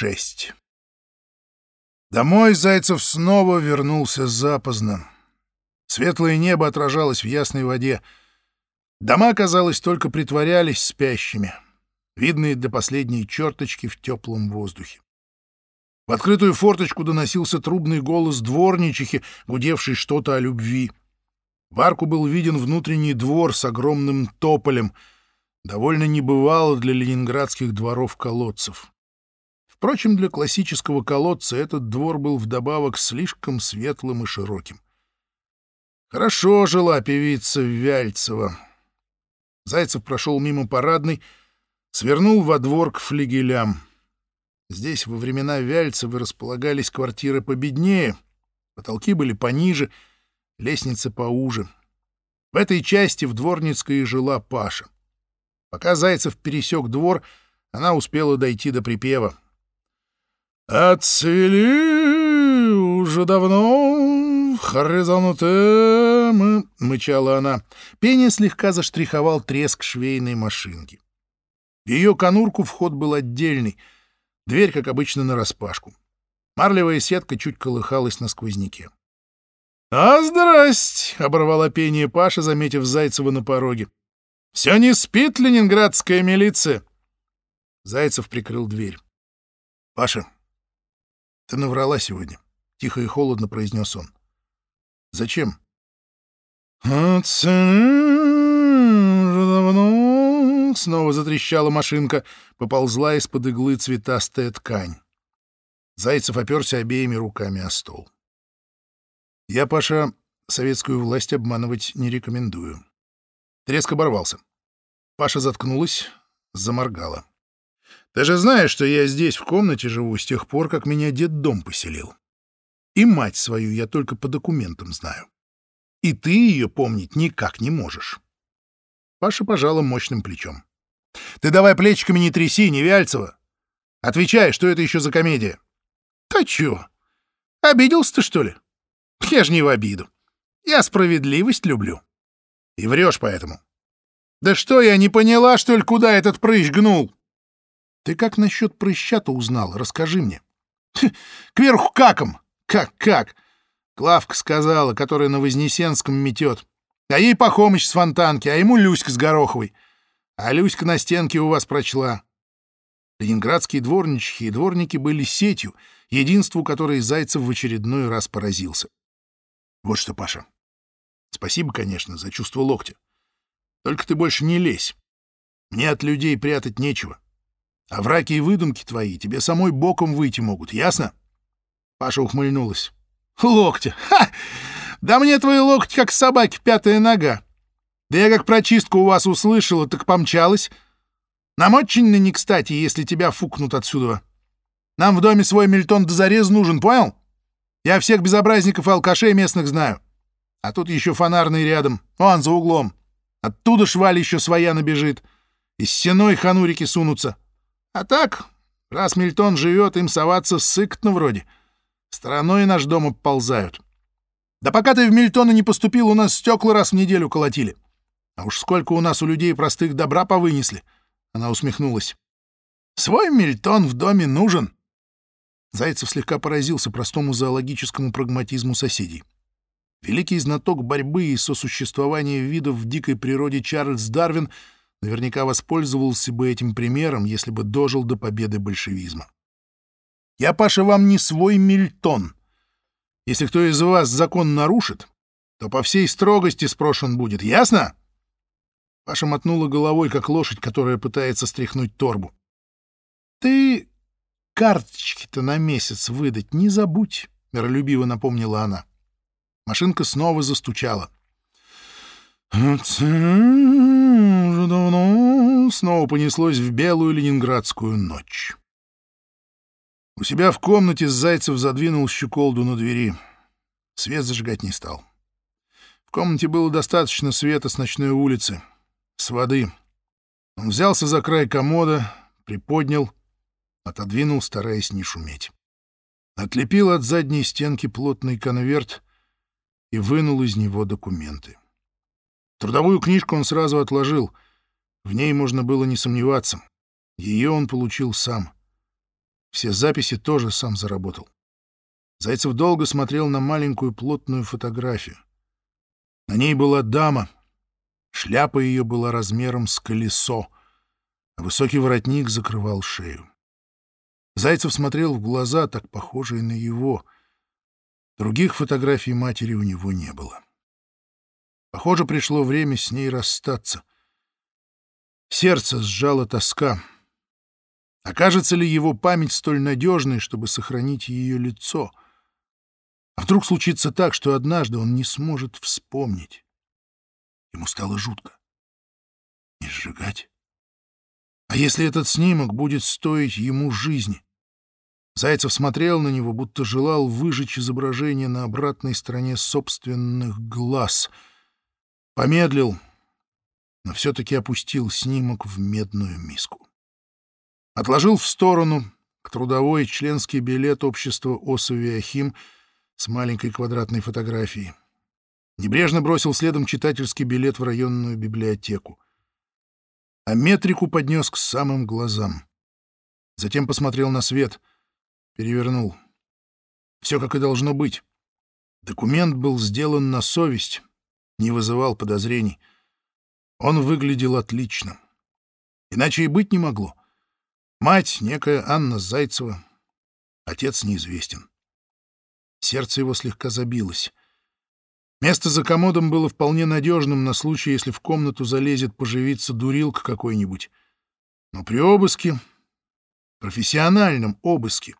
6. Домой Зайцев снова вернулся запоздно. Светлое небо отражалось в ясной воде. Дома, казалось, только притворялись спящими, видные до последней черточки в теплом воздухе. В открытую форточку доносился трубный голос дворничихи, гудевший что-то о любви. В арку был виден внутренний двор с огромным тополем, довольно небывало для ленинградских дворов-колодцев. Впрочем, для классического колодца этот двор был вдобавок слишком светлым и широким. Хорошо жила певица Вяльцева. Зайцев прошел мимо парадной, свернул во двор к флигелям. Здесь во времена Вяльцевы располагались квартиры победнее, потолки были пониже, лестницы поуже. В этой части в Дворницкой жила Паша. Пока Зайцев пересек двор, она успела дойти до припева — «Отцвели уже давно хризантемы», — мычала она. Пение слегка заштриховал треск швейной машинки. Ее конурку вход был отдельный, дверь, как обычно, нараспашку. Марлевая сетка чуть колыхалась на сквозняке. «А, здрасте!» — оборвала пение Паша, заметив Зайцева на пороге. «Все не спит ленинградская милиция?» Зайцев прикрыл дверь. «Паша, «Ты наврала сегодня», — тихо и холодно произнес он. «Зачем?» давно снова затрещала машинка, поползла из-под иглы цветастая ткань. Зайцев оперся обеими руками о стол. «Я, Паша, советскую власть обманывать не рекомендую». Треск оборвался. Паша заткнулась, заморгала. Ты же знаешь, что я здесь в комнате живу с тех пор, как меня дед дом поселил. И мать свою я только по документам знаю. И ты ее помнить никак не можешь. Паша пожала мощным плечом. Ты давай плечиками не тряси, Невяльцева. Отвечай, что это еще за комедия? Ты чё? Обиделся ты, что ли? Я ж не в обиду. Я справедливость люблю. И врешь поэтому. Да что, я не поняла, что ли, куда этот прыщ гнул? Ты как насчет прыща-то узнал? Расскажи мне. Кверху каком? Как-как? Клавка сказала, которая на Вознесенском метет. А ей Пахомыч с фонтанки, а ему Люська с Гороховой. А Люська на стенке у вас прочла. Ленинградские дворничихи и дворники были сетью, единству которой Зайцев в очередной раз поразился. Вот что, Паша. Спасибо, конечно, за чувство локтя. Только ты больше не лезь. Мне от людей прятать нечего. А враки и выдумки твои тебе самой боком выйти могут, ясно? Паша ухмыльнулась. Локти! Ха! Да мне твои локти как собаки пятая нога. Да я как прочистку у вас услышала, так помчалась. Нам очень не кстати, если тебя фукнут отсюда. Нам в доме свой мельтон до зарез нужен, понял? Я всех безобразников и алкашей местных знаю. А тут еще фонарный рядом, вон за углом. Оттуда шваль еще своя набежит. Из стеной ханурики сунутся. А так, раз Мильтон живет, им соваться сыкотно вроде. Стороной наш дом обползают. Да пока ты в Мильтона не поступил, у нас стекла раз в неделю колотили. А уж сколько у нас у людей простых добра повынесли. Она усмехнулась. Свой Мильтон в доме нужен. Зайцев слегка поразился простому зоологическому прагматизму соседей. Великий знаток борьбы и сосуществования видов в дикой природе Чарльз Дарвин — наверняка воспользовался бы этим примером, если бы дожил до победы большевизма. Я, Паша, вам не свой мильтон. Если кто из вас закон нарушит, то по всей строгости спрошен будет, ясно? Паша мотнула головой, как лошадь, которая пытается стряхнуть торбу. Ты карточки-то на месяц выдать не забудь, — миролюбиво напомнила она. Машинка снова застучала. Уже давно снова понеслось в белую ленинградскую ночь. У себя в комнате Зайцев задвинул щеколду на двери. Свет зажигать не стал. В комнате было достаточно света с ночной улицы, с воды. Он взялся за край комода, приподнял, отодвинул, стараясь не шуметь. Отлепил от задней стенки плотный конверт и вынул из него документы. Трудовую книжку он сразу отложил. В ней можно было не сомневаться. Ее он получил сам. Все записи тоже сам заработал. Зайцев долго смотрел на маленькую плотную фотографию. На ней была дама. Шляпа ее была размером с колесо, а высокий воротник закрывал шею. Зайцев смотрел в глаза, так похожие на его. Других фотографий матери у него не было. Похоже, пришло время с ней расстаться. Сердце сжало тоска. Окажется ли его память столь надежной, чтобы сохранить ее лицо? А вдруг случится так, что однажды он не сможет вспомнить? Ему стало жутко. Не сжигать? А если этот снимок будет стоить ему жизни? Зайцев смотрел на него, будто желал выжечь изображение на обратной стороне собственных глаз. Помедлил, но все-таки опустил снимок в медную миску. Отложил в сторону трудовой членский билет общества Осовиахим с маленькой квадратной фотографией. Небрежно бросил следом читательский билет в районную библиотеку. А метрику поднес к самым глазам. Затем посмотрел на свет, перевернул. Все как и должно быть. Документ был сделан на совесть, не вызывал подозрений. Он выглядел отлично. Иначе и быть не могло. Мать — некая Анна Зайцева. Отец неизвестен. Сердце его слегка забилось. Место за комодом было вполне надежным на случай, если в комнату залезет поживиться дурилка какой-нибудь. Но при обыске, профессиональном обыске,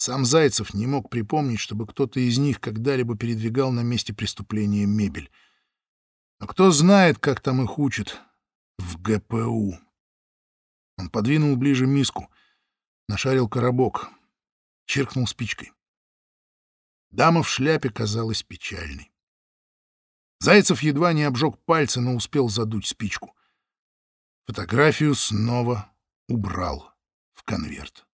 сам Зайцев не мог припомнить, чтобы кто-то из них когда-либо передвигал на месте преступления мебель. А кто знает, как там их учат в ГПУ. Он подвинул ближе миску, нашарил коробок, чиркнул спичкой. Дама в шляпе казалась печальной. Зайцев едва не обжег пальцы, но успел задуть спичку. Фотографию снова убрал в конверт.